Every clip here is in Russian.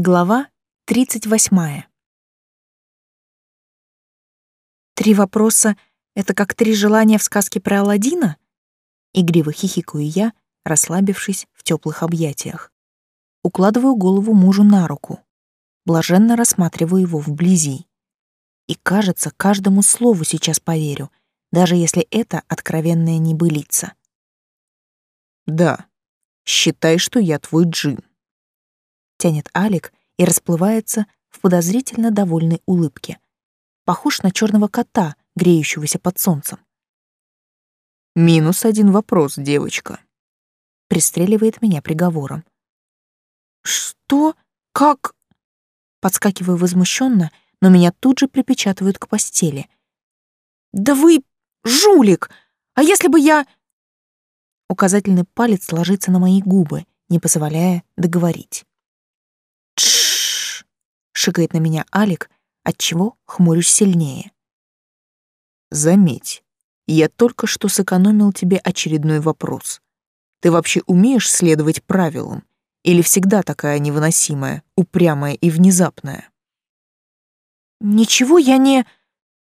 Глава 38. Три вопроса — это как три желания в сказке про Аладдина? Игриво хихикаю я, расслабившись в теплых объятиях. Укладываю голову мужу на руку. Блаженно рассматриваю его вблизи. И, кажется, каждому слову сейчас поверю, даже если это откровенная небылица. «Да, считай, что я твой джин», тянет Алик и расплывается в подозрительно довольной улыбке. Похож на черного кота, греющегося под солнцем. «Минус один вопрос, девочка», — пристреливает меня приговором. «Что? Как?» Подскакиваю возмущенно, но меня тут же припечатывают к постели. «Да вы жулик! А если бы я...» Указательный палец ложится на мои губы, не позволяя договорить. Шикает на меня Алик, отчего хмурюсь сильнее. Заметь, я только что сэкономил тебе очередной вопрос. Ты вообще умеешь следовать правилам? Или всегда такая невыносимая, упрямая и внезапная? Ничего я не...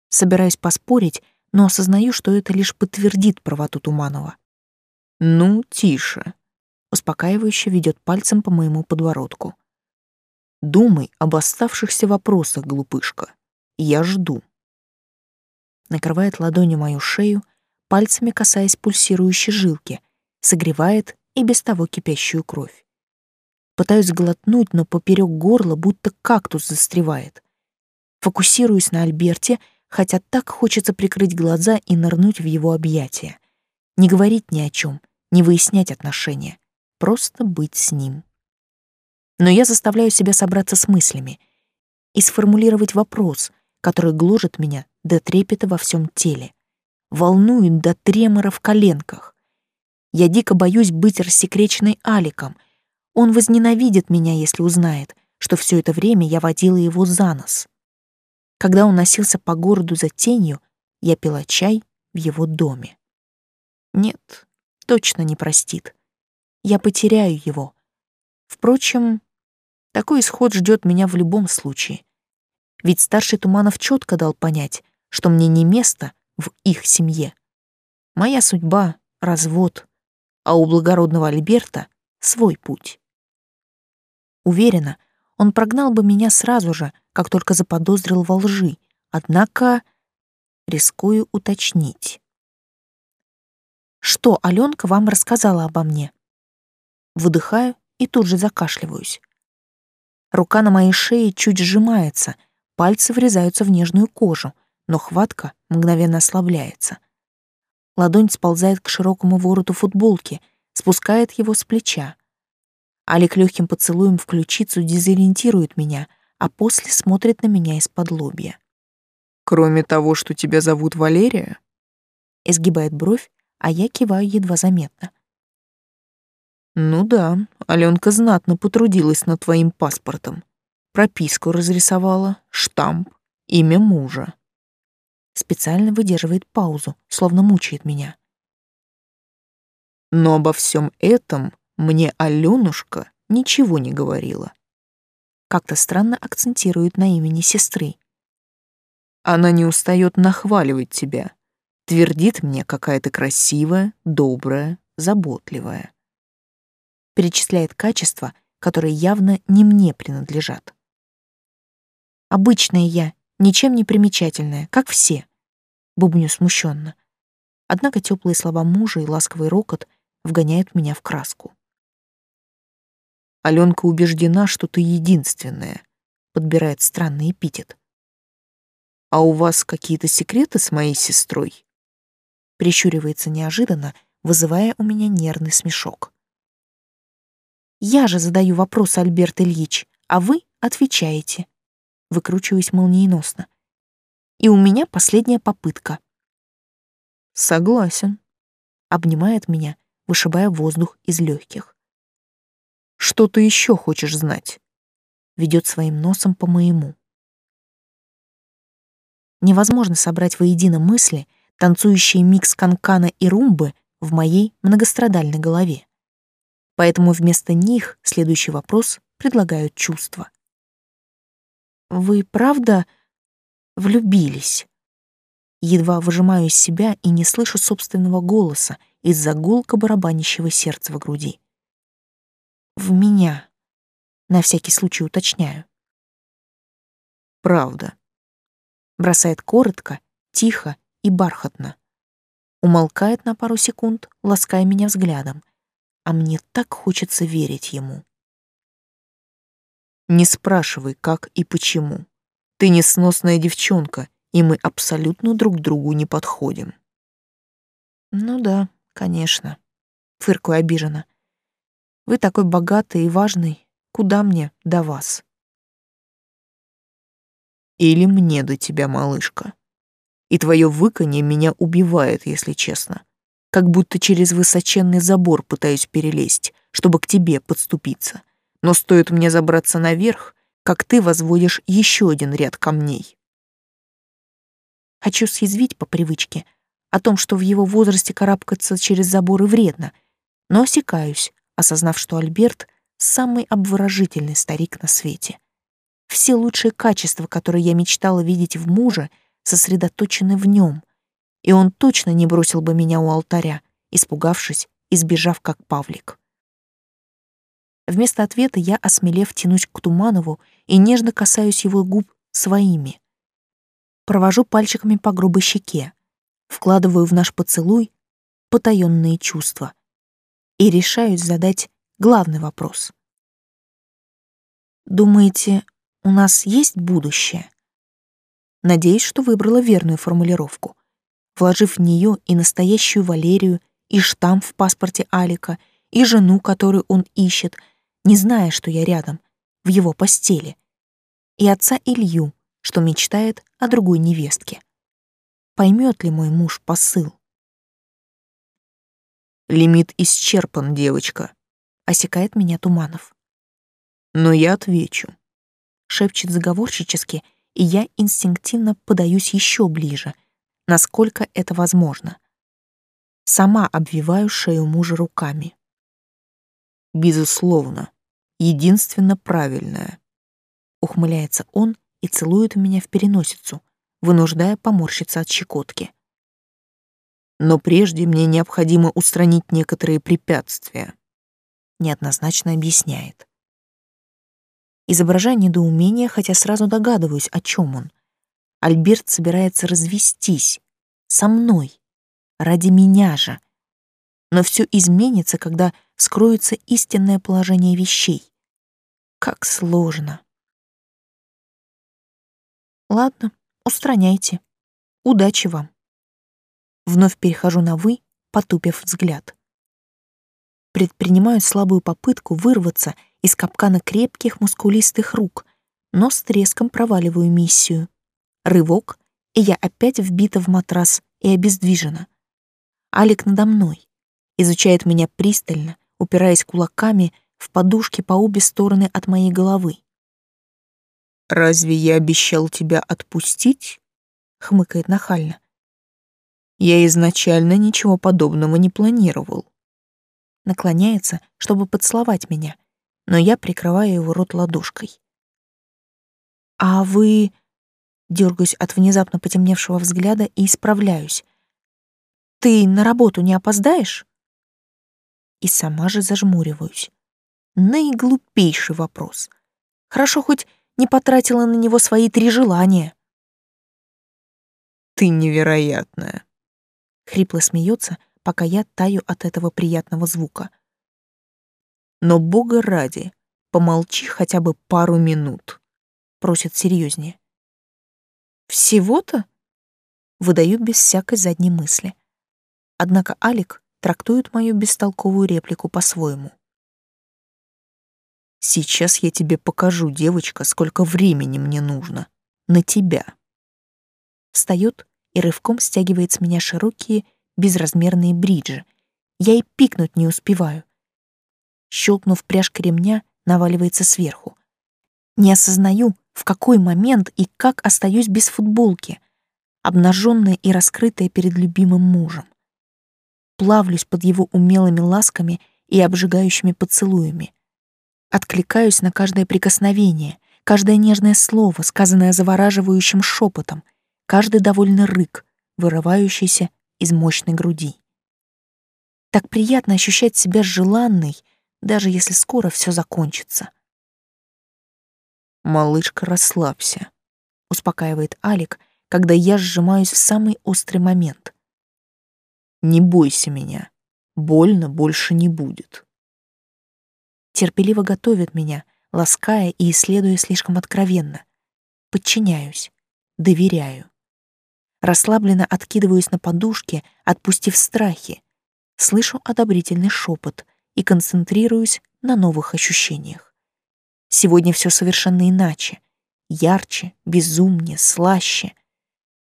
Собираюсь поспорить, но осознаю, что это лишь подтвердит правоту Туманова. Ну, тише. Успокаивающе ведет пальцем по моему подбородку. Думай об оставшихся вопросах, глупышка. Я жду. Накрывает ладонью мою шею, пальцами касаясь пульсирующей жилки, согревает и без того кипящую кровь. Пытаюсь глотнуть, но поперек горла будто кактус застревает. Фокусируюсь на Альберте, хотя так хочется прикрыть глаза и нырнуть в его объятия. Не говорить ни о чем, не выяснять отношения, просто быть с ним но я заставляю себя собраться с мыслями и сформулировать вопрос, который гложет меня до трепета во всем теле, волнует до тремора в коленках. Я дико боюсь быть рассекреченной Аликом. Он возненавидит меня, если узнает, что все это время я водила его за нос. Когда он носился по городу за тенью, я пила чай в его доме. Нет, точно не простит. Я потеряю его. Впрочем, такой исход ждет меня в любом случае. Ведь старший Туманов четко дал понять, что мне не место в их семье. Моя судьба — развод, а у благородного Альберта — свой путь. Уверена, он прогнал бы меня сразу же, как только заподозрил во лжи, однако рискую уточнить. Что Аленка вам рассказала обо мне? Выдыхаю и тут же закашливаюсь. Рука на моей шее чуть сжимается, пальцы врезаются в нежную кожу, но хватка мгновенно ослабляется. Ладонь сползает к широкому вороту футболки, спускает его с плеча. Алик легким поцелуем в ключицу дезориентирует меня, а после смотрит на меня из-под лобья. «Кроме того, что тебя зовут Валерия?» Изгибает бровь, а я киваю едва заметно. Ну да, Аленка знатно потрудилась над твоим паспортом. Прописку разрисовала, штамп, имя мужа. Специально выдерживает паузу, словно мучает меня. Но обо всем этом мне Алёнушка ничего не говорила. Как-то странно акцентирует на имени сестры. Она не устает нахваливать тебя. Твердит мне, какая ты красивая, добрая, заботливая перечисляет качества, которые явно не мне принадлежат. Обычная я, ничем не примечательная, как все. Бубню смущенно. Однако теплые слова мужа и ласковый рокот вгоняют меня в краску. Аленка убеждена, что ты единственная, подбирает странный эпитет. А у вас какие-то секреты с моей сестрой? Прищуривается неожиданно, вызывая у меня нервный смешок. Я же задаю вопрос, Альберт Ильич, а вы отвечаете. Выкручиваюсь молниеносно. И у меня последняя попытка. Согласен. Обнимает меня, вышибая воздух из легких. Что ты еще хочешь знать? Ведет своим носом по моему. Невозможно собрать воедино мысли, танцующие микс канкана и румбы в моей многострадальной голове. Поэтому вместо них следующий вопрос предлагают чувства. «Вы правда влюбились?» Едва выжимаю из себя и не слышу собственного голоса из-за гулка барабанящего сердца в груди. «В меня», — на всякий случай уточняю. «Правда», — бросает коротко, тихо и бархатно. Умолкает на пару секунд, лаская меня взглядом, а мне так хочется верить ему. Не спрашивай, как и почему. Ты несносная девчонка, и мы абсолютно друг другу не подходим. Ну да, конечно. Фыркую обиженно. Вы такой богатый и важный. Куда мне до вас? Или мне до тебя, малышка. И твое выканье меня убивает, если честно. Как будто через высоченный забор пытаюсь перелезть, чтобы к тебе подступиться но стоит мне забраться наверх, как ты возводишь еще один ряд камней. Хочу съязвить по привычке о том, что в его возрасте карабкаться через заборы вредно, но осекаюсь, осознав, что Альберт — самый обворожительный старик на свете. Все лучшие качества, которые я мечтала видеть в муже, сосредоточены в нем, и он точно не бросил бы меня у алтаря, испугавшись и сбежав как Павлик. Вместо ответа я, осмелев, тянусь к Туманову и нежно касаюсь его губ своими. Провожу пальчиками по грубой щеке, вкладываю в наш поцелуй потаённые чувства и решаюсь задать главный вопрос. Думаете, у нас есть будущее? Надеюсь, что выбрала верную формулировку, вложив в нее и настоящую Валерию, и штамп в паспорте Алика, и жену, которую он ищет — не зная, что я рядом, в его постели, и отца Илью, что мечтает о другой невестке. Поймет ли мой муж посыл? «Лимит исчерпан, девочка», — осекает меня Туманов. «Но я отвечу», — шепчет заговорщически, и я инстинктивно подаюсь еще ближе, насколько это возможно. Сама обвиваю шею мужа руками безусловно, единственно правильное. Ухмыляется он и целует меня в переносицу, вынуждая поморщиться от щекотки. Но прежде мне необходимо устранить некоторые препятствия. Неоднозначно объясняет. Изображая недоумение, хотя сразу догадываюсь, о чем он. Альберт собирается развестись. Со мной. Ради меня же. Но все изменится, когда скроется истинное положение вещей. Как сложно. Ладно, устраняйте. Удачи вам. Вновь перехожу на «вы», потупив взгляд. Предпринимаю слабую попытку вырваться из капкана крепких мускулистых рук, но с треском проваливаю миссию. Рывок, и я опять вбита в матрас и обездвижена. Алик надо мной, изучает меня пристально, упираясь кулаками в подушки по обе стороны от моей головы. «Разве я обещал тебя отпустить?» — хмыкает нахально. «Я изначально ничего подобного не планировал». Наклоняется, чтобы поцеловать меня, но я прикрываю его рот ладошкой. «А вы...» — дергаюсь от внезапно потемневшего взгляда и исправляюсь. «Ты на работу не опоздаешь?» и сама же зажмуриваюсь. Наиглупейший вопрос. Хорошо хоть не потратила на него свои три желания. «Ты невероятная!» Хрипло смеется, пока я таю от этого приятного звука. «Но, бога ради, помолчи хотя бы пару минут», — просит серьезнее. «Всего-то?» — выдаю без всякой задней мысли. Однако Алик трактуют мою бестолковую реплику по-своему. «Сейчас я тебе покажу, девочка, сколько времени мне нужно. На тебя». Встает и рывком стягивает с меня широкие, безразмерные бриджи. Я и пикнуть не успеваю. Щелкнув пряжкой ремня, наваливается сверху. Не осознаю, в какой момент и как остаюсь без футболки, обнаженная и раскрытая перед любимым мужем плавлюсь под его умелыми ласками и обжигающими поцелуями. Откликаюсь на каждое прикосновение, каждое нежное слово, сказанное завораживающим шепотом, каждый довольный рык, вырывающийся из мощной груди. Так приятно ощущать себя желанной, даже если скоро все закончится. «Малышка, расслабься», — успокаивает Алик, когда я сжимаюсь в самый острый момент. «Не бойся меня, больно больше не будет». Терпеливо готовит меня, лаская и исследуя слишком откровенно. Подчиняюсь, доверяю. Расслабленно откидываюсь на подушке, отпустив страхи. Слышу одобрительный шепот и концентрируюсь на новых ощущениях. Сегодня все совершенно иначе. Ярче, безумнее, слаще.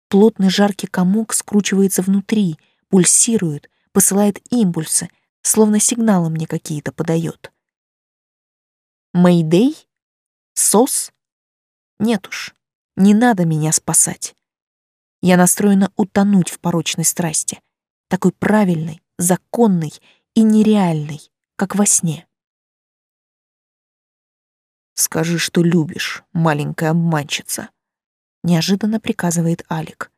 Плотный жаркий комок скручивается внутри, пульсирует, посылает импульсы, словно сигналы мне какие-то подает. Мэйдэй? Сос? Нет уж, не надо меня спасать. Я настроена утонуть в порочной страсти, такой правильной, законной и нереальной, как во сне. «Скажи, что любишь, маленькая обманщица», — неожиданно приказывает Алик.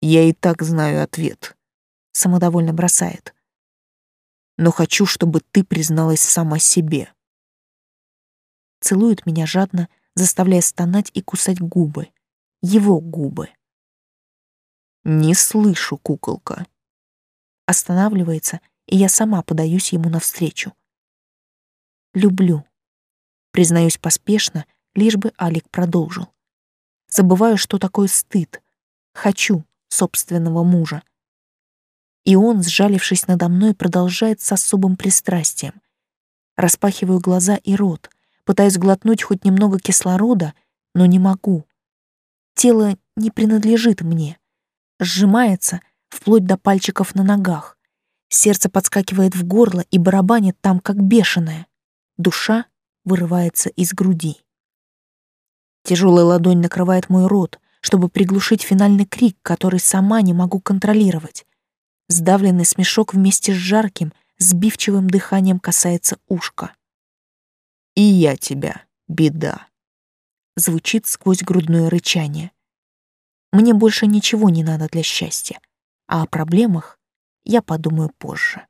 «Я и так знаю ответ», — самодовольно бросает. «Но хочу, чтобы ты призналась сама себе». Целует меня жадно, заставляя стонать и кусать губы. Его губы. «Не слышу, куколка». Останавливается, и я сама подаюсь ему навстречу. Люблю. Признаюсь поспешно, лишь бы Алик продолжил. Забываю, что такое стыд. Хочу собственного мужа. И он, сжалившись надо мной, продолжает с особым пристрастием. Распахиваю глаза и рот, пытаюсь глотнуть хоть немного кислорода, но не могу. Тело не принадлежит мне сжимается вплоть до пальчиков на ногах. Сердце подскакивает в горло и барабанит там, как бешеное. Душа вырывается из груди. Тяжелая ладонь накрывает мой рот, чтобы приглушить финальный крик, который сама не могу контролировать. Сдавленный смешок вместе с жарким, сбивчивым дыханием касается ушка. «И я тебя, беда», — звучит сквозь грудное рычание. Мне больше ничего не надо для счастья, а о проблемах я подумаю позже.